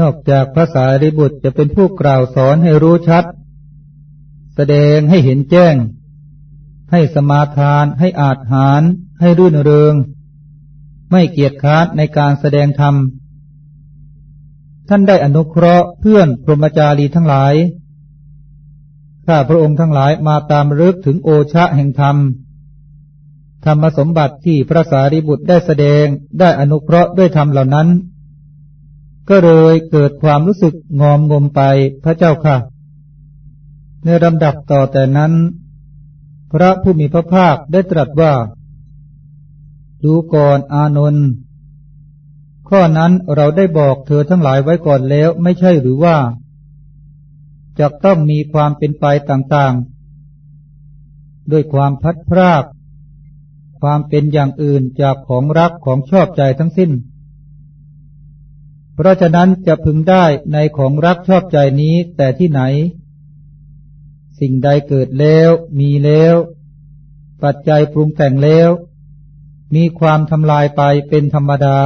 นอกจากพระสารีบุตรจะเป็นผู้กล่าวสอนให้รู้ชัด แสดงให้เห็นแจ้ง ให้สมาทาน ให้อาจหารให้รื่นเริง ไม่เกียจค้านในการแสดงธรรม ท่านได้อนุเคราะห์เพื่อนพรหมจารีทั้งหลาย ข้าพระองค์ทั้งหลายมาตามรึกถึงโอชะแห่งธรรม ธรรมสมบัติที่พระสารีบุตรได้แสดงได้อนุเคราะห์ด้วยธรรมเหล่านั้น ก็เลยเกิดความรู้สึกงอมงมไปพระเจ้าค่ะ ในลำดับต่อแต่นั้น พระผู้มีพระภาคได้ตรัสว่า ดูก่อนอานนท์ข้อนั้นเราได้บอกเธอทั้งหลายไว้ก่อนแล้วไม่ใช่หรือว่าจะต้องมีความเป็นไปต่างๆ ด้วยความพัดพราก ความเป็นอย่างอื่นจากของรักของชอบใจทั้งสิ้น เพราะฉะนั้นจะพึงได้ในของรักชอบใจนี้แต่ที่ไหน สิ่งใดเกิดแล้ว มีแล้ว ปัจจัยปรุงแต่งแล้ว มีความทำลายไปเป็นธรรมดา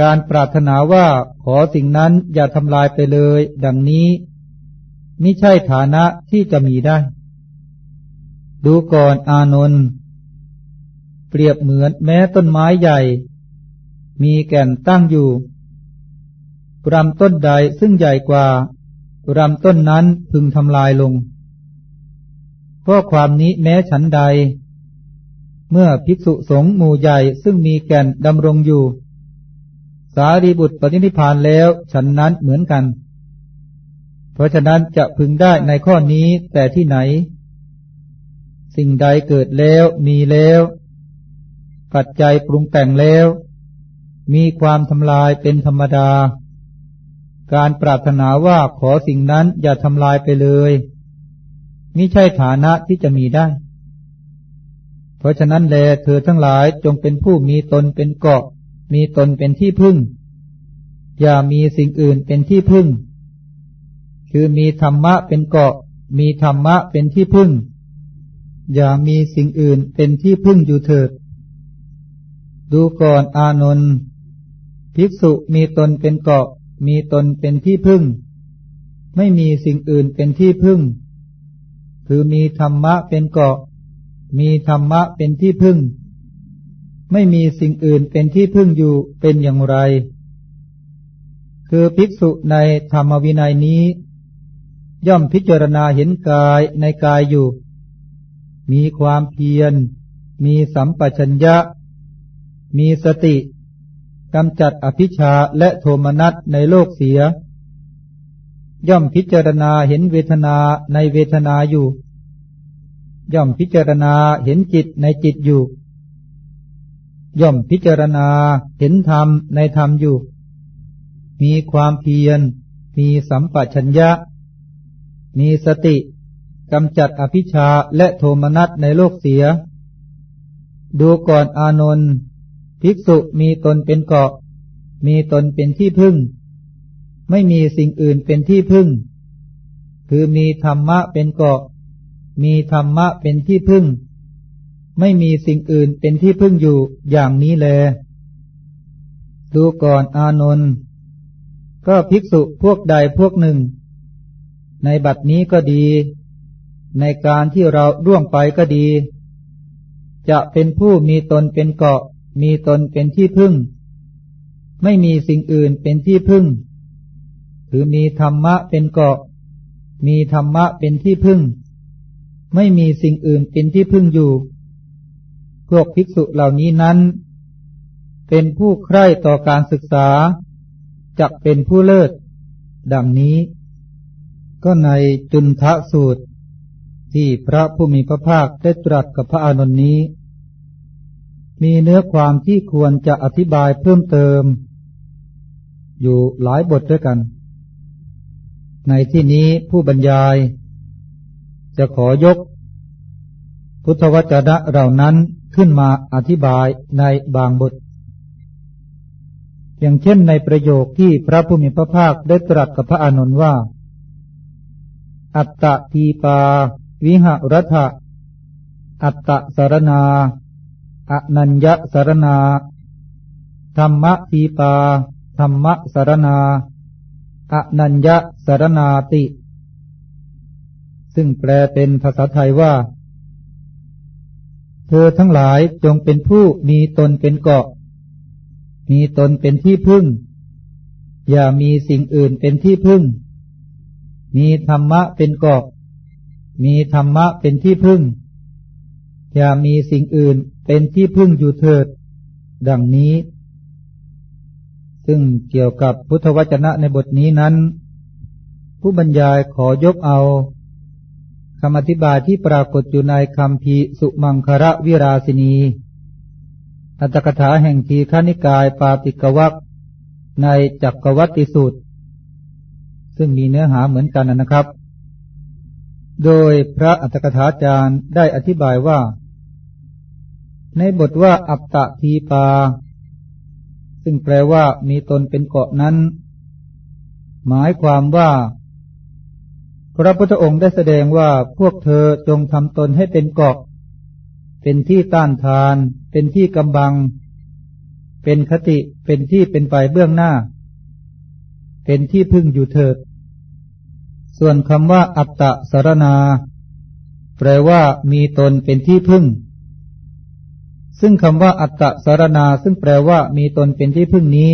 การปรารถนาว่าขอสิ่งนั้นอย่าทำลายไปเลย ดังนี้มิใช่ฐานะที่จะมีได้ ดูก่อนอานนท์เปรียบเหมือนแม้ต้นไม้ใหญ่ มีแก่นตั้งอยู่ รำต้นใดซึ่งใหญ่กว่ารำต้นนั้นพึงทำลายลงข้อความนี้แม้ฉันใด เมื่อภิกษุสงฆ์หมู่ใหญ่ซึ่งมีแก่นดำรงอยู่ สารีบุตรปฏินิพานแล้วฉันนั้นเหมือนกัน เพราะฉะนั้นจะพึงได้ในข้อนี้แต่ที่ไหน สิ่งใดเกิดแล้วมีแล้วปัจจัยปรุงแต่งแล้ว มีความทำลายเป็นธรรมดา การปรารถนาว่าขอสิ่งนั้นอย่าทำลายไปเลยมิใช่ฐานะที่จะมีได้ เพราะฉะนั้นแลเธอทั้งหลายจงเป็นผู้มีตนเป็นเกาะ มีตนเป็นที่พึ่ง อย่ามีสิ่งอื่นเป็นที่พึ่ง คือมีธรรมะเป็นเกาะ มีธรรมะเป็นที่พึ่ง อย่ามีสิ่งอื่นเป็นที่พึ่งอยู่เถิด ดูก่อนอานนท์ภิกษุมีตนเป็นเกาะ มีตนเป็นที่พึ่ง ไม่มีสิ่งอื่นเป็นที่พึ่ง คือมีธรรมะเป็นเกาะ มีธรรมะเป็นที่พึ่ง ไม่มีสิ่งอื่นเป็นที่พึ่งอยู่เป็นอย่างไร คือภิกษุในธรรมวินัยนี้ ย่อมพิจารณาเห็นกายในกายอยู่ มีความเพียร มีสัมปชัญญะ มีสติ กำจัดอภิชาและโทมนัสในโลกเสีย ย่อมพิจารณาเห็นเวทนาในเวทนาอยู่ ย่อมพิจารณาเห็นจิตในจิตอยู่ ย่อมพิจารณาเห็นธรรมในธรรมอยู่ มีความเพียร มีสัมปชัญญะ มีสติกำจัดอภิชาและโทมนัสในโลกเสีย ดูก่อนอานนท์ ภิกษุมีตนเป็นเกาะ มีตนเป็นที่พึ่ง ไม่มีสิ่งอื่นเป็นที่พึ่ง คือมีธรรมะเป็นเกาะ มีธรรมะเป็นที่พึ่ง ไม่มีสิ่งอื่นเป็นที่พึ่งอยู่อย่างนี้แล ดูก่อนอานนท์ก็ภิกษุพวกใดพวกหนึ่ง ในบัดนี้ก็ดี ในการที่เราร่วงไปก็ดี จะเป็นผู้มีตนเป็นเกาะ มีตนเป็นที่พึ่ง ไม่มีสิ่งอื่นเป็นที่พึ่ง คือมีธรรมะเป็นเกาะ มีธรรมะเป็นที่พึ่ง ไม่มีสิ่งอื่นเป็นที่พึ่งอยู่ พวกภิกษุเหล่านี้นั้น เป็นผู้ใคร่ต่อการศึกษาจักเป็นผู้เลิศ ดังนี้ ก็ในจุนทะสูตร ที่พระผู้มีพระภาคได้ตรัสกับพระอานนท์นี้ มีเนื้อความที่ควรจะอธิบายเพิ่มเติม อยู่หลายบทด้วยกัน ในที่นี้ผู้บรรยาย จะขอยก พุทธวจนะเหล่านั้นขึ้นมาอธิบายในบางบท อย่างเช่นในประโยคที่พระผู้มีพระภาคได้ตรัสกับพระอานนท์ว่า อัตตะทีปา วิหรัฐะอัตตะสารนา อนัญญสารนา ธรรมะทีปาธรรมสารนา อนัญญสารนาติ ซึ่งแปลเป็นภาษาไทยว่า เธอทั้งหลายจงเป็นผู้มีตนเป็นเกาะ มีตนเป็นที่พึ่ง อย่ามีสิ่งอื่นเป็นที่พึ่ง มีธรรมะเป็นเกาะ มีธรรมะเป็นที่พึ่ง อย่ามีสิ่งอื่น เป็นที่พึ่งอยู่เถิด ดังนี้ ซึ่งเกี่ยวกับพุทธวจนะในบทนี้นั้น ผู้บรรยายขอยกเอาคำอธิบายที่ปรากฏอยู่ในคำพีสุมังคระวิราสินี อัตถกถาแห่งทีขานิกายปาติกวักในจักรวัติสูตร ซึ่งมีเนื้อหาเหมือนกันนะครับ โดยพระอัตถกถาจารย์ได้อธิบายว่า ในบทว่าอัปตะทีปา ซึ่งแปลว่ามีตนเป็นเกาะนั้น หมายความว่า พระพุทธองค์ได้แสดงว่าพวกเธอจงทำตนให้เป็นเกาะ เป็นที่ต้านทาน เป็นที่กำบัง เป็นคติ เป็นที่เป็นไปเบื้องหน้า เป็นที่พึ่งอยู่เถิด ส่วนคำว่าอัตตะสารนา แปลว่ามีตนเป็นที่พึ่ง ซึ่งคำว่าอัตตะสารนาซึ่งแปลว่ามีตนเป็นที่พึ่งนี้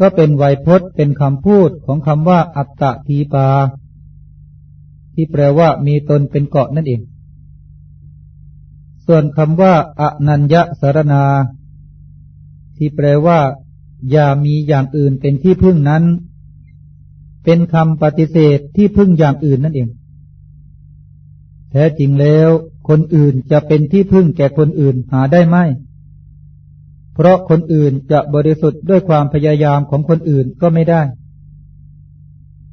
ก็เป็นไวยพจน์เป็นคำพูดของคำว่า อัตตะทีปา ที่แปลว่ามีตนเป็นเกาะนั่นเอง ส่วนคำว่าอนัญญสารนา ที่แปลว่าอย่ามีอย่างอื่นเป็นที่พึ่งนั้น เป็นคำปฏิเสธที่พึ่งอย่างอื่นนั่นเอง แท้จริงแล้ว คนอื่นจะเป็นที่พึ่งแก่คนอื่นหาได้ไหม เพราะคนอื่นจะบริสุทธิ์ด้วยความพยายามของคนอื่นก็ไม่ได้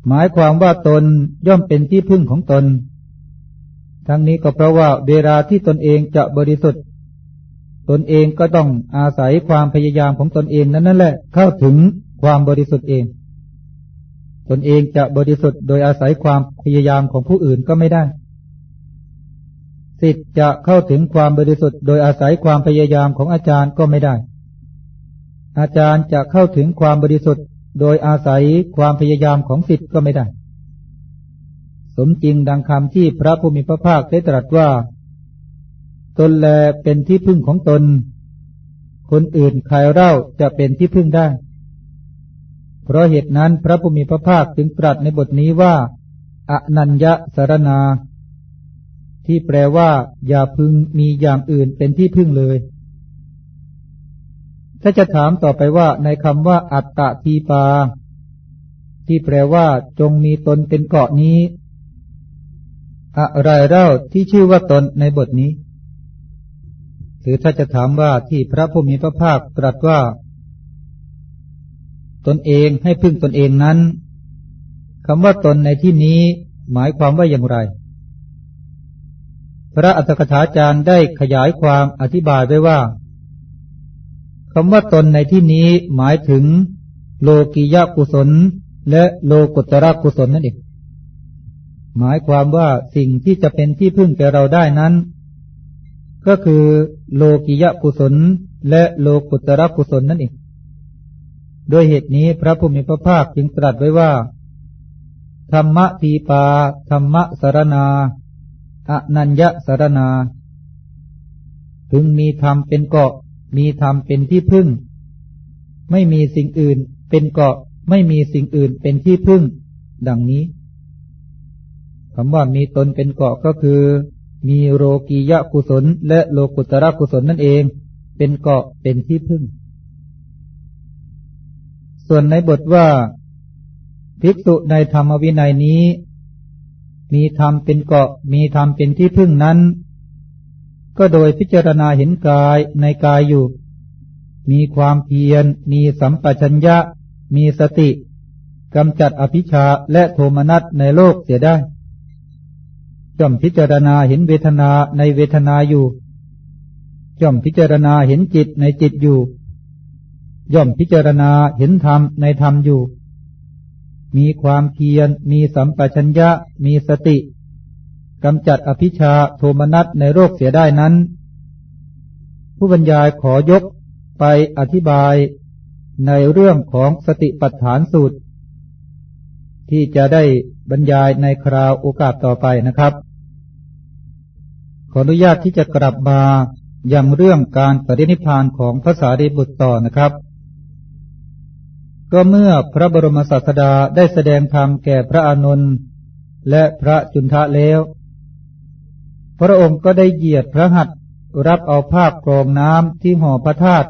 หมายความว่าตนย่อมเป็นที่พึ่งของตน ทั้งนี้ก็เพราะว่าเวลาที่ตนเองจะบริสุทธิ์ ตนเองก็ต้องอาศัยความพยายามของตนเองนั้นนั่นแหละเข้าถึงความบริสุทธิ์เอง ตนเองจะบริสุทธิ์โดยอาศัยความพยายามของผู้อื่นก็ไม่ได้ สิทธิ์จะเข้าถึงความบริสุทธิ์ โดยอาศัยความพยายามของอาจารย์ก็ไม่ได้ อาจารย์จะเข้าถึงความบริสุทธิ์ โดยอาศัยความพยายามของสิทธิ์ก็ไม่ได้ สมจริงดังคำที่พระผู้มีพระภาคได้ตรัสว่า ตนแลเป็นที่พึ่งของตน คนอื่นใครเล่าจะเป็นที่พึ่งได้ เพราะเหตุนั้นพระผู้มีพระภาคจึงตรัสในบทนี้ว่าอนัญญสารนา ที่แปลว่า อย่าพึงมีอย่างอื่นเป็นที่พึ่งเลย ถ้าจะถามต่อไปว่า ในคำว่า อัตตะทีปา ที่แปลว่า จงมีตนเป็นเกาะนี้ อะไรเล่าที่ชื่อว่าตนในบทนี้ หรือถ้าจะถามว่าที่พระผู้มีพระภาคตรัสว่า ตนเองให้พึ่งตนเองนั้นคำว่าตนในที่นี้ หมายความว่าอย่างไร พระอัตถกถาจารย์ได้ขยายความอธิบายไว้ว่าคำว่าตนในที่นี้หมายถึง โลกิยากุศล และโลกุตระกุศลนั่นเองหมายความว่าสิ่งที่จะเป็นที่พึ่งแก่เราได้นั้น ก็คือโลกิยากุศล และโลกุตระกุศลนั่นเองโดยเหตุนี้พระผู้มีพระภาคจึงตรัสไว้ว่า ธรรมะทีปา ธรรมะสารนา อนัญญสารนา ถึงมีธรรมเป็นเกาะ มีธรรมเป็นที่พึ่ง ไม่มีสิ่งอื่นเป็นเกาะ ไม่มีสิ่งอื่นเป็นที่พึ่ง ดังนี้คำว่ามีตนเป็นเกาะก็คือ มีโรกียะกุศล และโลกุตระกุศลนั่นเอง เป็นเกาะเป็นที่พึ่ง ส่วนในบทว่า ภิกษุในธรรมวินัยนี้ มีธรรมเป็นเกาะ มีธรรมเป็นที่พึ่งนั้น ก็โดยพิจารณาเห็นกายในกายอยู่ มีความเพียร มีสัมปชัญญะ มีสติกำจัดอภิชาและโทมนัสในโลกเสียได้ย่อมพิจารณาเห็นเวทนาในเวทนาอยู่ย่อมพิจารณาเห็นจิตในจิตอยู่ ย่อมพิจารณาเห็นธรรมในธรรมอยู่ มีความเพียร มีสัมปชัญญะ มีสติกำจัดอภิชาโทมนัสในโรคเสียได้นั้น ผู้บรรยายขอยกไปอธิบายในเรื่องของสติปัฏฐานสูตร ที่จะได้บรรยายในคราวโอกาสต่อไปนะครับ ขออนุญาตที่จะกลับมาอยังเรื่องการปฏินิพานของภาษาดีบุตรต่อนะครับ ก็เมื่อพระบรมศาสดาได้แสดงธรรมแก่พระอานนท์และพระจุนทะแล้ว พระองค์ก็ได้เหยียดพระหัตถ์รับเอาภาคกรองน้ำที่ห่อพระธาตุ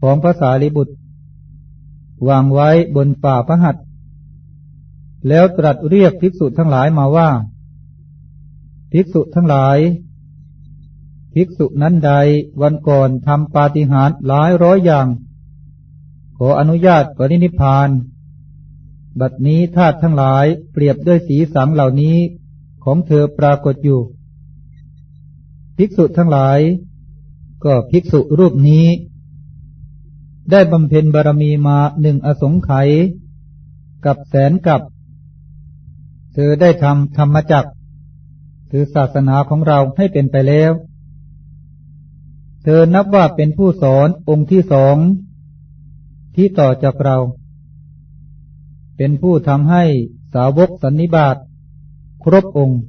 ของภาษาลิบุตร วางไว้บนฝ่าพระหัตถ์แล้วตรัสเรียกภิกษุทั้งหลายมาว่า ภิกษุทั้งหลาย ภิกษุนั้นใดวันก่อนทำปาฏิหาริย์หลายร้อยอย่าง ออนุญาตปรินิพาน บัดนี้ธาตุทั้งหลายเปรียบด้วยสีสังเหล่านี้ของเธอปรากฏอยู่ ภิกษุทั้งหลาย ก็ภิกษุรูปนี้ ได้บำเพ็ญบารมีมาหนึ่งอสงไขยกับแสนกับ เธอได้ทำธรรมจักคือศาสนาของเราให้เป็นไปแล้ว เธอนับว่าเป็นผู้สอนองค์ที่สอง ที่ต่อจากเรา เป็นผู้ทำให้สาวกสันนิบาตครบองค์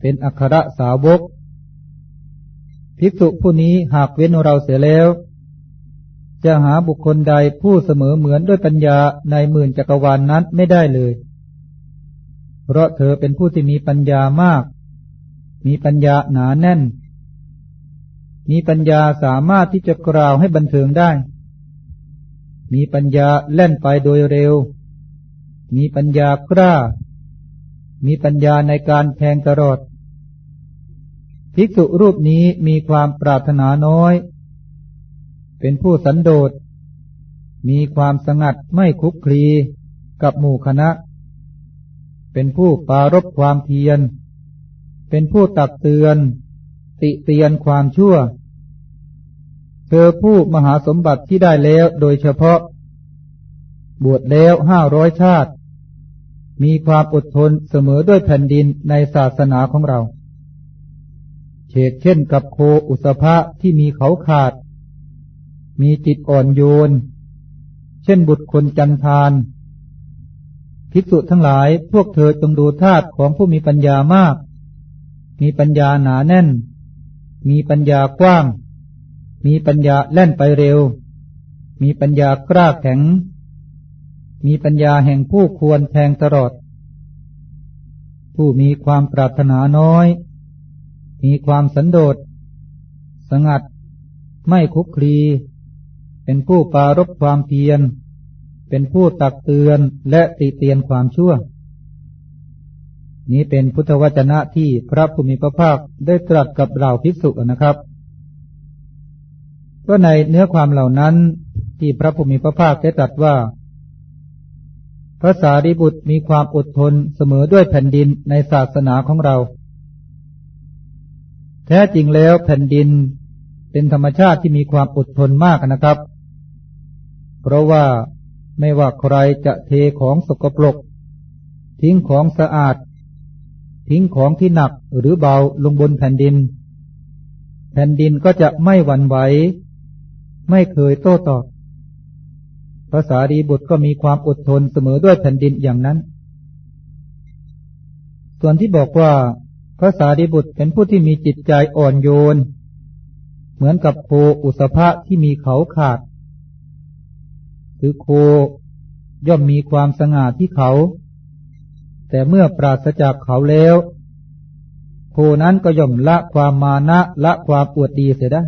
เป็นอัครสาวก ภิกษุผู้นี้หากเว้นเราเสียแล้ว จะหาบุคคลใดผู้เสมอเหมือนด้วยปัญญาในหมื่นจักรวาลนนั้นไม่ได้เลย เพราะเธอเป็นผู้ที่มีปัญญามาก มีปัญญาหนาแน่น มีปัญญาสามารถที่จะกล่าวให้บันเทิงได้ มีปัญญาเล่นไปโดยเร็ว มีปัญญากล้า มีปัญญาในการแทงตลอดภิกษุรูปนี้มีความปรารถนาน้อย เป็นผู้สันโดษ มีความสงัดไม่คุกคลีกับหมู่คณะ เป็นผู้ปารบความเพียร เป็นผู้ตักเตือน ติเตียนความชั่ว เธอผู้มหาสมบัติที่ได้แล้วโดยเฉพาะ บวชแล้วห้าร้อยชาติ มีความอดทนเสมอด้วยแผ่นดินในศาสนาของเรา เฉกเช่นกับโคอุสภะที่มีเขาขาด มีจิตอ่อนโยน เช่นบุตรคนจันทานภิกษุทั้งหลายพวกเธอจงดูธาตุของผู้มีปัญญามาก มีปัญญาหนาแน่น มีปัญญากว้าง มีปัญญาแล่นไปเร็ว มีปัญญากล้าแข็ง มีปัญญาแห่งผู้ควรแทงตลอด ผู้มีความปรารถนาน้อย มีความสันโดษ สงัด ไม่คุกคลี เป็นผู้ปารบความเพียร เป็นผู้ตักเตือนและติเตียนความชั่ว นี้เป็นพุทธวจนะที่พระภูมิพระภาคได้ตรัสกับเหล่าภิกษุนะครับ ก็ในเนื้อความเหล่านั้นที่พระภูมิพระภาคได้ตรัสว่า พระสารีบุตรมีความอดทนเสมอด้วยแผ่นดินในศาสนาของเรา แท้จริงแล้วแผ่นดินเป็นธรรมชาติที่มีความอดทนมากนะครับ เพราะว่าไม่ว่าใครจะเทของสกปรก ทิ้งของสะอาด ทิ้งของที่หนักหรือเบาลงบนแผ่นดิน แผ่นดินก็จะไม่หวั่นไหว ไม่เคยโต้ตอบภาษาดีบุตรก็มีความอดทนเสมอด้วยแผ่นดินอย่างนั้น ส่วนที่บอกว่าภาษาดีบุตรเป็นผู้ที่มีจิตใจอ่อนโยน เหมือนกับโคอุสภะที่มีเขาขาด คือโคย่อมมีความสง่าที่เขา แต่เมื่อปราศจากเขาแล้ว โคนั้นก็ย่อมละความมานะละความอวดดีเสียได้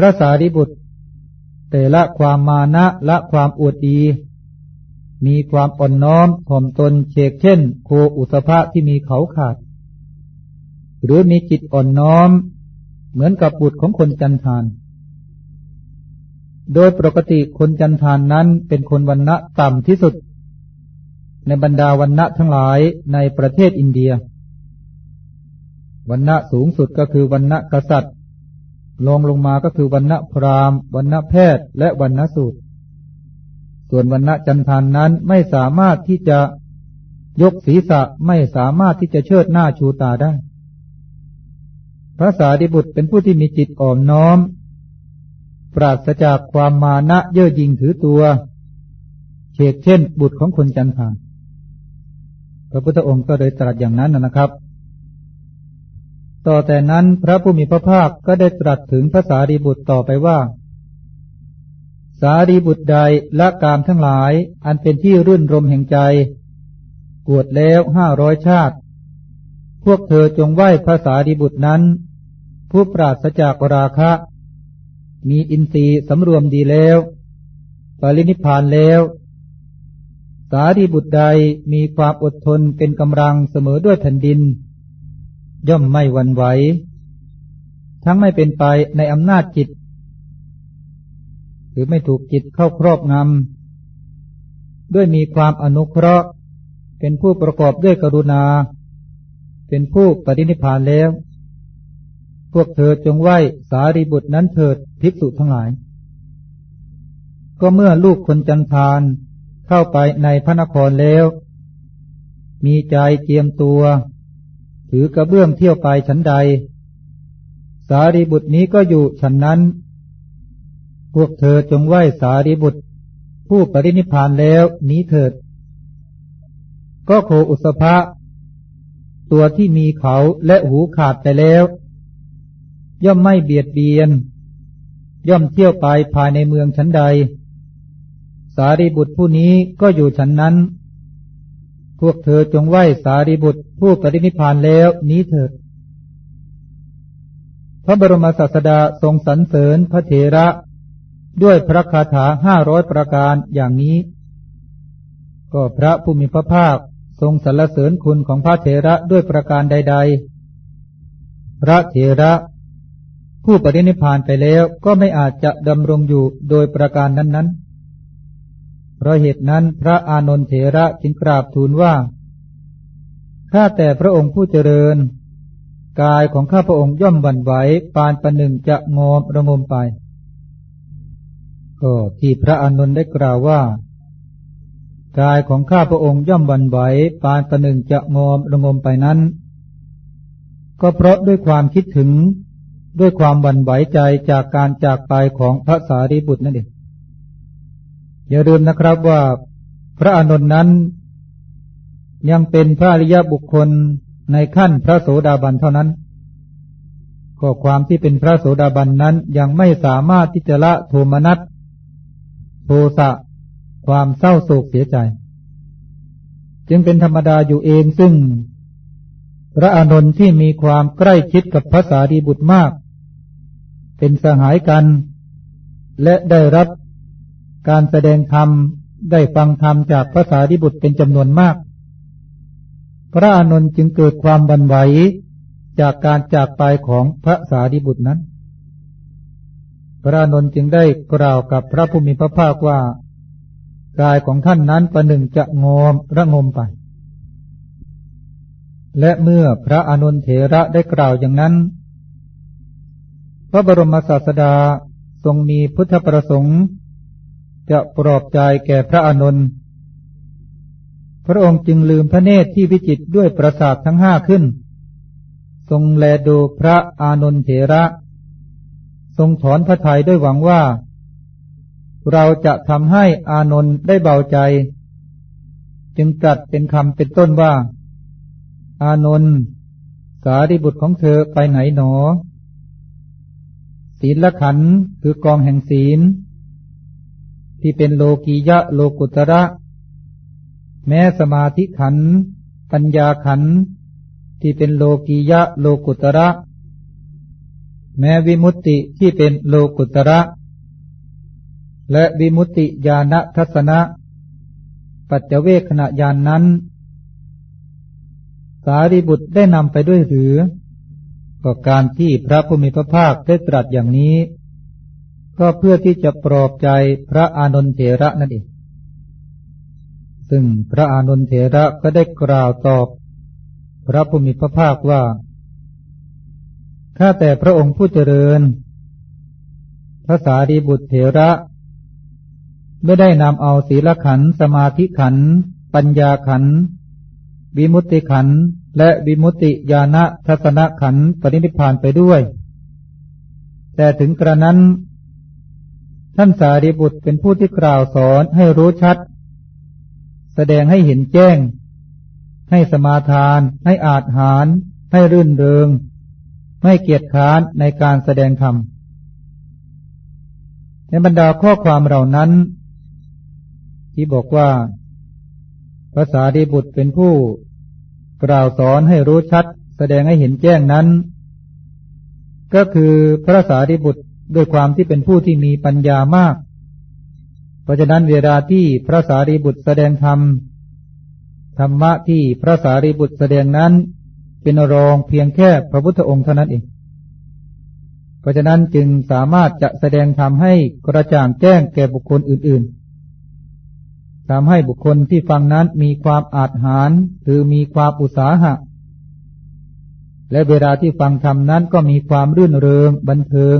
พระสารีบุตร แต่ละความมานะละความอวดดี มีความอ่อนน้อมถ่อมตนเชกเช่น โคอุสภะที่มีเขาขาด หรือมีจิตอ่อนน้อม เหมือนกับบุตรของคนจันทาน โดยปกติคนจันทานนั้นเป็นคนวันณะต่ำที่สุด ในบรรดาวันณะทั้งหลายในประเทศอินเดียวันณะสูงสุดก็คือวันณะกษัตริย์ ลงลงมาก็คือวันณะพราหมณ์วันณะแพทย์ และวันณะสูตร ส่วนวันณะจันทานนั้นไม่สามารถที่จะยกศีรษะไม่สามารถที่จะเชิดหน้าชูตาได้ พระสารีบุตรเป็นผู้ที่มีจิตอ่อนน้อม ปราศจากความมานะเย่อหยิ่งถือตัวเชกเช่นบุตรของคนจันทานพระพุทธองค์ก็เลยตรัสอย่างนั้นนะครับ ต่อแต่นั้นพระผู้มีพระภาคก็ได้ตรัสถึงภาษาดีบุตรต่อไปว่า สารีบุตรใดละกามทั้งหลาย อันเป็นที่รื่นรมแห่งใจกวดแล้วห้าร้อยชาติ พวกเธอจงไหว้ภาษาดีบุตรนั้น ผู้ปราศจากราคะ มีอินทรีย์สำรวมดีแล้ว ปรินิพานแล้วสารีบุตรใดมีความอดทนเป็นกำลังเสมอด้วยแผ่นดิน ย่อมไม่วันไหว ทั้งไม่เป็นไปในอำนาจจิต หรือไม่ถูกจิตเข้าครอบงำ ด้วยมีความอนุเคราะห์ เป็นผู้ประกอบด้วยกรุณา เป็นผู้ปฏินิพานแล้ว พวกเธอจงไหวสารีบุตรนั้นเถิดภิกษุทั้งหลาย ก็เมื่อลูกคนจันทานเข้าไปในพระนครแล้ว มีใจเตรียมตัว ถือกระเบื้องเที่ยวไปชั้นใด สารีบุตรนี้ก็อยู่ชั้นนั้น พวกเธอจงไหว้สารีบุตร ผู้ปรินิพานแล้วนี้เถิด ก็โคอุสภะตัวที่มีเขาและหูขาดไปแล้ว ย่อมไม่เบียดเบียน ย่อมเที่ยวไปภายในเมืองชั้นใด สารีบุตรผู้นี้ก็อยู่ฉันนั้น พวกเธอจงไหว้สารีบุตรผู้ปรินิพานแล้วนี้เถิด พระบรมศาสดาทรงสรรเสริญพระเถระ ด้วยพระคาถาห้าร้อยประการอย่างนี้ ก็พระผู้มีพระภาคทรงสรรเสริญคุณของพระเถระด้วยประการใด ๆ พระเถระ ผู้ปรินิพานไปแล้วก็ไม่อาจจะดำรงอยู่โดยประการนั้นๆ เพราะเหตุนั้นพระอานนทเถระจึงกราบทูลว่า ข้าแต่พระองค์ผู้เจริญ กายของข้าพระองค์ย่อมบันไหวปานประหนึ่งจะงอมระงมไป ก็ที่พระอานนท์ได้กล่าวว่า กายของข้าพระองค์ย่อมบันไหวปานประหนึ่งจะงอมระงมไปนั้น ก็เพราะด้วยความคิดถึงด้วยความบันไหวใจจากการจากไปของพระสารีบุตรนั่นเอง อย่าลืมนะครับว่าพระอานนท์นั้น ยังเป็นพระอริยบุคคลในขั้นพระโสดาบันเท่านั้นก็ความที่เป็นพระโสดาบันนั้นยังไม่สามารถที่จะละโทมนัสโทสะความเศร้าโศกเสียใจ จึงเป็นธรรมดาอยู่เองซึ่ง พระอานนท์ที่มีความใกล้ชิดกับพระสารีบุตรมาก เป็นสหายกัน และได้รับ การแสดงธรรมได้ฟังธรรมจากพระสารีบุตรเป็นจำนวนมาก พระอานนท์จึงเกิดความบันไหวจากการจากไปของพระสารีบุตรนั้น พระอานนท์จึงได้กล่าวกับพระผู้มีพระภาคว่ากายของท่านนั้นประหนึ่งจะงอมระงมไป และเมื่อพระอานนท์เถระได้กล่าวอย่างนั้น พระบรมศาสดาทรงมีพุทธประสงค์ จะปลอบใจแก่พระอานนท์พระองค์จึงลืมพระเนตรที่วิจิตด้วยประสาททั้งห้าขึ้น ทรงแลดูพระอานนทเถระ ทรงถอนพระทัยด้วยหวังว่า เราจะทำให้อานนท์ได้เบาใจ จึงกัดเป็นคำเป็นต้นว่า อานนท์สารีบุตรของเธอไปไหนหนอ ศีลขันคือกองแห่งศีล ที่เป็นโลกียะโลกุตระ แม้สมาธิขัน ปัญญาขัน ที่เป็นโลกียะโลกุตระ แม้วิมุตติที่เป็นโลกุตระ และวิมุตติญาณทัศนะ ปัจเจเวขณะญาณนนั้น สารีบุตรได้นำไปด้วยหรือก็การที่พระผู้มีพระภาคได้ตรัสอย่างนี้ ก็เพื่อที่จะปลอบใจพระอานนทเถระนั่นเอง ซึ่งพระอานนทเถระก็ได้กล่าวตอบ พระผู้มีพระภาคว่า ข้าแต่พระองค์ผู้เจริญ พระสารีบุตรเถระไม่ได้นำเอาศีลขัน สมาธิขัน ปัญญาขัน วิมุตติขัน และวิมุตติญาณทัศนขันปรินิพานไปด้วย แต่ถึงกระนั้น ท่านสารีบุตรเป็นผู้ที่กล่าวสอนให้รู้ชัด แสดงให้เห็นแจ้ง ให้สมาทาน ให้อาจหาร ให้รื่นเริง ไม่เกียจค้านในการแสดงธรรมในบรรดาข้อความเหล่านั้น ที่บอกว่าภาษาดีบุตรเป็นผู้ กล่าวสอนให้รู้ชัด แสดงให้เห็นแจ้งนั้น ก็คือพระสารีบุตร ด้วยความที่เป็นผู้ที่มีปัญญามาก เพราะฉะนั้นเวลาที่พระสารีบุตรแสดงธรรม ธรรมะที่พระสารีบุตรแสดงนั้น เป็นรองเพียงแค่พระพุทธองค์เท่านั้นเอง เพราะฉะนั้นจึงสามารถจะแสดงธรรมให้กระจ่างแจ้งแก่บุคคลอื่น ๆทำให้บุคคลที่ฟังนั้นมีความอาจหารคือมีความอุตสาหะ และเวลาที่ฟังธรรมนั้นก็มีความรื่นเริงบันเทิง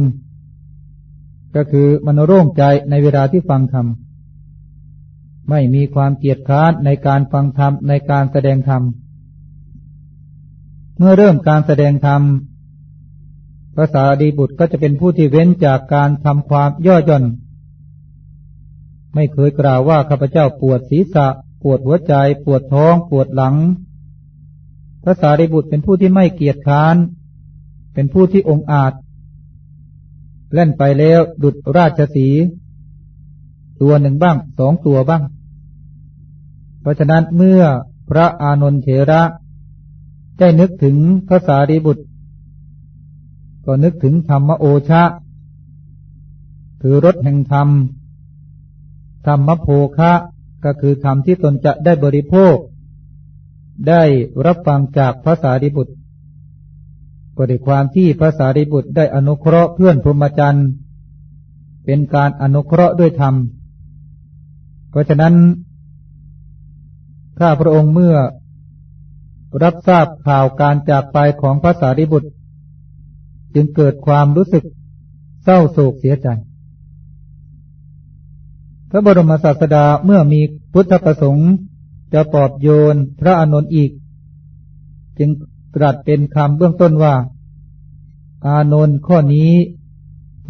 ก็คือมันโร่งใจในเวลาที่ฟังธรรม ไม่มีความเกียดค้านในการฟังธรรมในการแสดงธรรม เมื่อเริ่มการแสดงธรรมภาษาดีบุตรก็จะเป็นผู้ที่เว้นจากการทำความย่อหย่อน ไม่เคยกล่าวว่าข้าพเจ้าปวดศีรษะ ปวดหัวใจ ปวดท้อง ปวดหลังภาษาดีบุตรเป็นผู้ที่ไม่เกียจค้าน เป็นผู้ที่องอาจ เล่นไปแล้วดุดราชสี ตัวหนึ่งบ้างสองตัวบ้าง เพราะฉะนั้นเมื่อพระอานนทเถระได้นึกถึงพระสารีบุตร ก็นึกถึงธรรมโอชะ คือรถแห่งธรรม ธรรมโภคะก็คือธรรมที่ตนจะได้บริโภค ได้รับฟังจากพระสารีบุตร ก็ด้วยความที่พระสารีบุตรได้อนุเคราะห์เพื่อนพรหมจรรย์ เป็นการอนุเคราะห์ด้วยธรรม เพราะฉะนั้น ข้าพระองค์เมื่อรับทราบข่าวการจากไปของพระสารีบุตร จึงเกิดความรู้สึกเศร้าโศกเสียใจ พระบรมศาสดาเมื่อมีพุทธประสงค์จะปลอบโยนพระอานนท์อีก จึง ตรัสเป็นคำเบื้องต้นว่า อานนท์ข้อนี้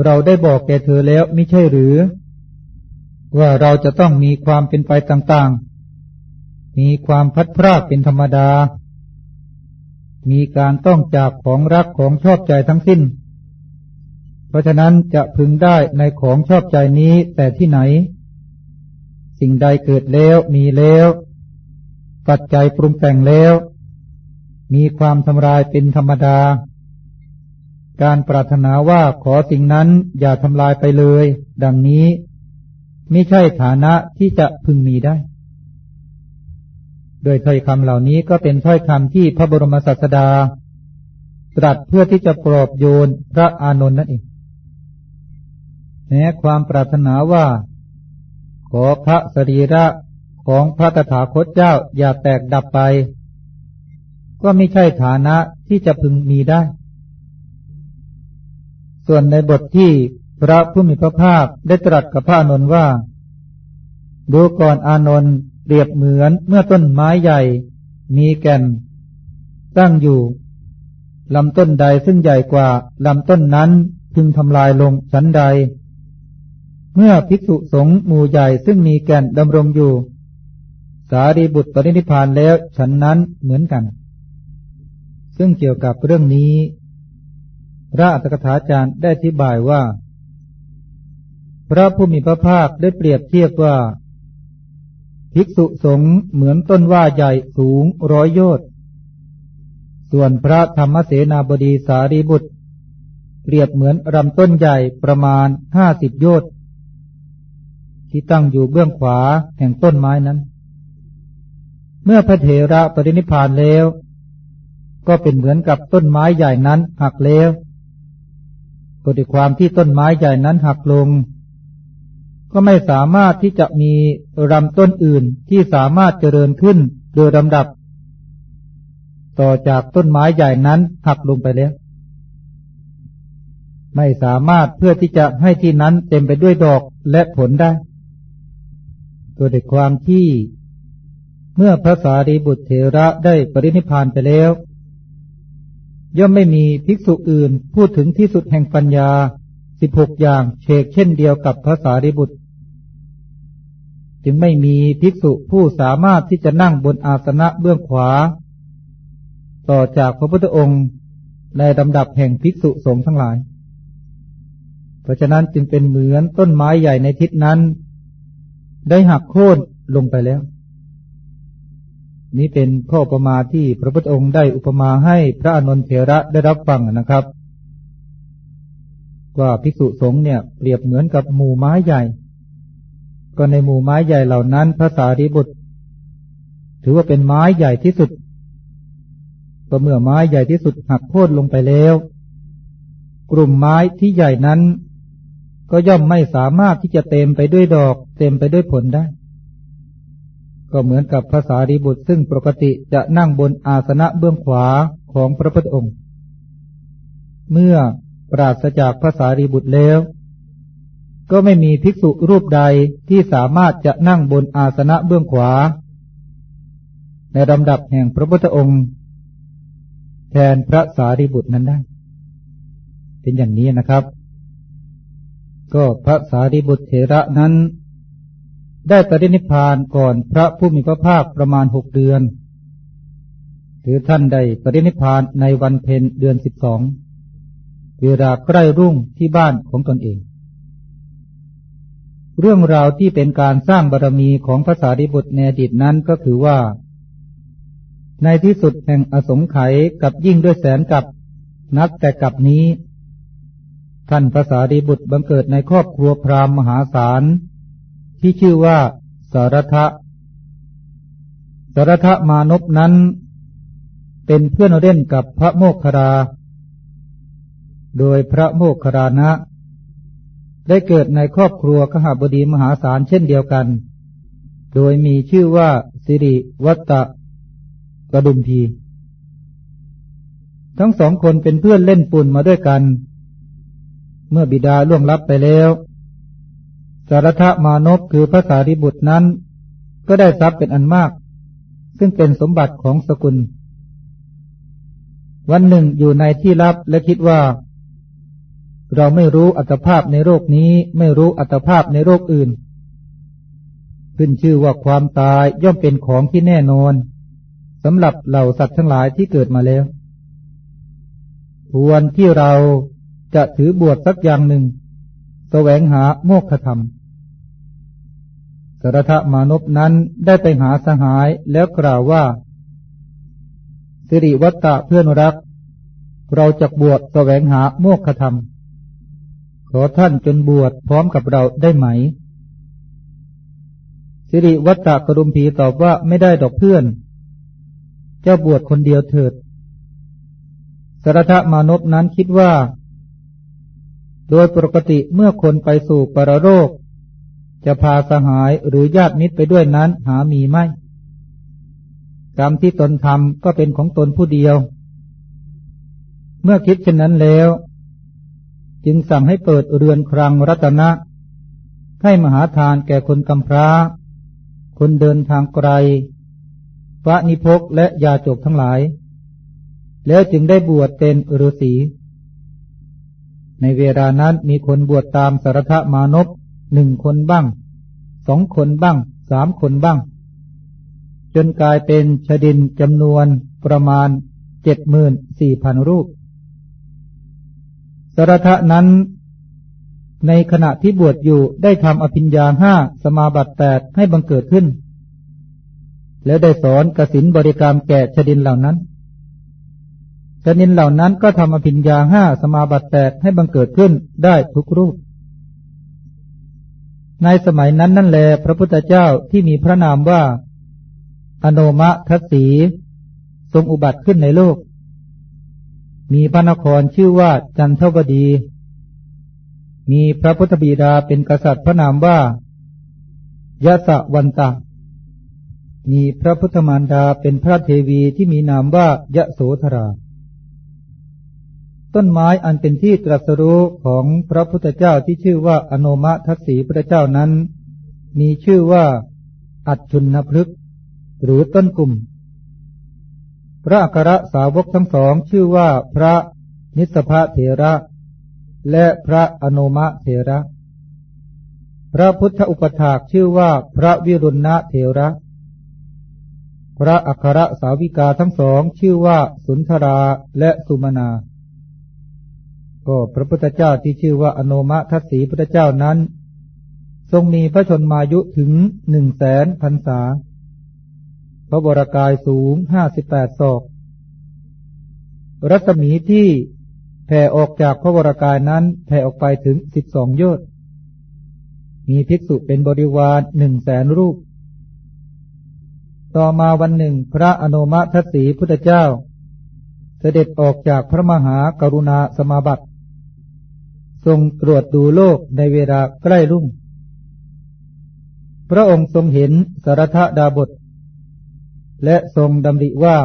เราได้บอกแก่เธอแล้วไม่ใช่หรือ ว่าเราจะต้องมีความเป็นไปต่างๆ มีความพัดพรากเป็นธรรมดา มีการต้องจากของรักของชอบใจทั้งสิ้น เพราะฉะนั้นจะพึงได้ในของชอบใจนี้แต่ที่ไหน สิ่งใดเกิดแล้วมีแล้ว ปัจจัยปรุงแต่งแล้ว มีความทำลายเป็นธรรมดา การปรารถนาว่าขอสิ่งนั้นอย่าทำลายไปเลย ดังนี้ไม่ใช่ฐานะที่จะพึงมีได้ โดยถ้อยคำเหล่านี้ก็เป็นถ้อยคำที่พระบรมศาสดา ตรัสเพื่อที่จะปลอบโยนพระอานนท์นั่นเองแม้ความปรารถนาว่า ขอพระสรีระของพระตถาคตเจ้าอย่าแตกดับไป ก็ไม่ใช่ฐานะที่จะพึงมีได้ ส่วนในบทที่พระผู้มีพระภาคได้ตรัสกับพระอนนท์ว่า ดูก่อนอานนท์เปรียบเหมือนเมื่อต้นไม้ใหญ่ มีแก่น ตั้งอยู่ลำต้นใดซึ่งใหญ่กว่าลำต้นนั้นพึงทำลายลงชั้นใด เมื่อภิกษุสงฆ์หมู่ใหญ่ซึ่งมีแก่นดำรงอยู่ สารีบุตรปรินิพานแล้วฉันนั้นเหมือนกัน ซึ่งเกี่ยวกับเรื่องนี้ พระอัตถกถาจารย์ได้อธิบายว่า พระผู้มีพระภาคได้เปรียบเทียบว่า ภิกษุสงฆ์เหมือนต้นว่าใหญ่สูงร้อยโยชน์ส่วนพระธรรมเสนาบดีสารีบุตร เปรียบเหมือนลำต้นใหญ่ประมาณห้าสิบโยชน์ที่ตั้งอยู่เบื้องขวาแห่งต้นไม้นั้น เมื่อพระเถระปรินิพานแล้ว ก็เป็นเหมือนกับต้นไม้ใหญ่นั้นหักแล้วก็ด้วยความที่ต้นไม้ใหญ่นั้นหักลง ก็ไม่สามารถที่จะมีลำต้นอื่นที่สามารถเจริญขึ้นโดยลำดับ ต่อจากต้นไม้ใหญ่นั้นหักลงไปแล้ว ไม่สามารถเพื่อที่จะให้ที่นั้นเต็มไปด้วยดอกและผลได้ตัวเด็กความที่ เมื่อพระสารีบุตรเถระได้ปรินิพานไปแล้ว ย่อมไม่มีภิกษุอื่นพูดถึงที่สุดแห่งปัญญาสิบหกอย่างเชกเช่นเดียวกับภาษาริบุตร จึงไม่มีภิกษุผู้สามารถที่จะนั่งบนอาสนะเบื้องขวา ต่อจากพระพุทธองค์ในลำดับแห่งภิกษุสงฆ์ทั้งหลาย เพราะฉะนั้นจึงเป็นเหมือนต้นไม้ใหญ่ในทิศนั้น ได้หักโค่นลงไปแล้ว นี้เป็นข้อประมาที่พระพุทธองค์ได้อุปมาให้พระอนุนเถระได้รับฟังนะครับ ว่าภิกษุสงฆ์เนี่ยเปรียบเหมือนกับหมู่ไม้ใหญ่ ก็ในหมู่ไม้ใหญ่เหล่านั้นพระสารีบุตร ถือว่าเป็นไม้ใหญ่ที่สุด ก็เมื่อไม้ใหญ่ที่สุดหักโค่นลงไปแล้ว กลุ่มไม้ที่ใหญ่นั้น ก็ย่อมไม่สามารถที่จะเต็มไปด้วยดอก เต็มไปด้วยผลได้ ก็เหมือนกับภาษารีบุตรซึ่งปกติจะนั่งบนอาสนะเบื้องขวาของพระพุทธองค์ เมื่อปราศจากภาษารีบุตรแล้ว ก็ไม่มีภิกษุรูปใดที่สามารถจะนั่งบนอาสนะเบื้องขวา ในลำดับแห่งพระพุทธองค์ แทนพระสารีบุตรนั้นได้ เป็นอย่างนี้นะครับ ก็พระสารีบุตรเถระนั้น ได้ปรินิพานก่อนพระผู้มีพระภาคประมาณหกเดือนคือท่านได้ปรินิพานในวันเพ็ญเดือนสิบสองเวลาใกล้รุ่งที่บ้านของตนเอง เรื่องราวที่เป็นการสร้างบารรมีของภาษาดิบุตรในอดีตนั้นก็คือว่า ในที่สุดแห่งอสงไขยกับยิ่งด้วยแสนกับนับแต่กับนี้ ท่านภาษาดิบุตรบังเกิดในครอบครัวพราหมณ์มหาศาล ที่ชื่อว่า สารทะ สารทะมานพนั้น เป็นเพื่อนเล่นกับพระโมคครา โดยพระโมคครานะ ได้เกิดในครอบครัวขหบดีมหาศาลเช่นเดียวกัน โดยมีชื่อว่าสิริวัตตะกระดุมพี ทั้งสองคนเป็นเพื่อนเล่นปุ่นมาด้วยกัน เมื่อบิดาล่วงลับไปแล้ว สารทมานพคือพระสารีบุตรนั้น ก็ได้ทรัพย์เป็นอันมาก ซึ่งเป็นสมบัติของสกุล วันหนึ่งอยู่ในที่ลับและคิดว่า เราไม่รู้อัตภาพในโรคนี้ไม่รู้อัตภาพในโรคอื่น ขึ้นชื่อว่าความตายย่อมเป็นของที่แน่นอนสำหรับเหล่าสัตว์ทั้งหลายที่เกิดมาแล้วควรที่เราจะถือบวชสักอย่างหนึ่ง แสวงหาโมกขธรรม สรทมานพนั้นได้ไปหาสหายแล้วกล่าวว่า สิริวัตตะเพื่อนรัก เราจะบวชแสวงหาโมกขธรรม ขอท่านจนบวชพร้อมกับเราได้ไหม สิริวัตตะกรุมพีตอบว่าไม่ได้ดอกเพื่อน เจ้าบวชคนเดียวเถิด สรทมานพนั้นคิดว่า โดยปกติเมื่อคนไปสู่ปรโรค จะพาสหายหรือญาติมิตรไปด้วยนั้นหามีไม่ กรรมที่ตนทำก็เป็นของตนผู้เดียว เมื่อคิดเช่นนั้นแล้ว จึงสั่งให้เปิดเรือนครังรัตนะ ให้มหาทานแก่คนกำพร้า คนเดินทางไกลพระนิพกและยาจกทั้งหลาย แล้วจึงได้บวชเป็นฤาษีในเวลานั้นมีคนบวชตามสารทมานพ หนึ่งคนบ้าง สองคนบ้าง สามคนบ้าง จนกลายเป็นชดินจำนวนประมาณเจ็ดหมื่นสี่พันรูป สรทะนั้น ในขณะที่บวชอยู่ได้ทำอภิญญาห้าสมาบัติแปดให้บังเกิดขึ้น แล้วได้สอนกสินบริกรรมแก่ชดินเหล่านั้นชดินเหล่านั้นก็ทำอภิญญาห้าสมาบัติแปดให้บังเกิดขึ้นได้ทุกรูป ในสมัยนั้นนั่นแล พระพุทธเจ้าที่มีพระนามว่า อโนมะทัศสีทรงอุบัติขึ้นในโลก มีพระนครชื่อว่าจันทวดี มีพระพุทธบิดาเป็นกษัตริย์พระนามว่ายะสะวันตามีพระพุทธมารดาเป็นพระเทวีที่มีนามว่ายะโสธรา ต้นไม้อันเป็นที่ตรัสรู้ของพระพุทธเจ้าที่ชื่อว่าอโนมะทัศสีพระเจ้านั้น มีชื่อว่า อัจฉุนพฤกหรือต้นกลุ่ม พระอัครสาวกทั้งสองชื่อว่าพระนิสภะเถระ และพระอนุมะเถระ พระพุทธอุปถากชื่อว่าพระวิรุณะเถระ พระอัครสาวิกาทั้งสองชื่อว่าสุนทราและสุมนา ก็พระพุทธเจ้าที่ชื่อว่าอนุมะทัศสีพุทธเจ้านั้น ทรงมีพระชนมายุถึงหนึ่งแสนพรรษา พระบรากายสูงห้าสิบแปดศอก รัศมีที่แผ่ออกจากพระวรากายนั้นแผ่ออกไปถึงสิบสองโยชน์มีภิกษุเป็นบริวารหนึ่งแสนรูป ต่อมาวันหนึ่งพระอนุมะทัศสีพุทธเจ้า เสด็จออกจากพระมหากรุณาสมาบัติ ทรงตรวจดูโลกในเวลาใกล้รุ่ง พระองค์ทรงเห็นสารทดาบท และทรงดำริว่า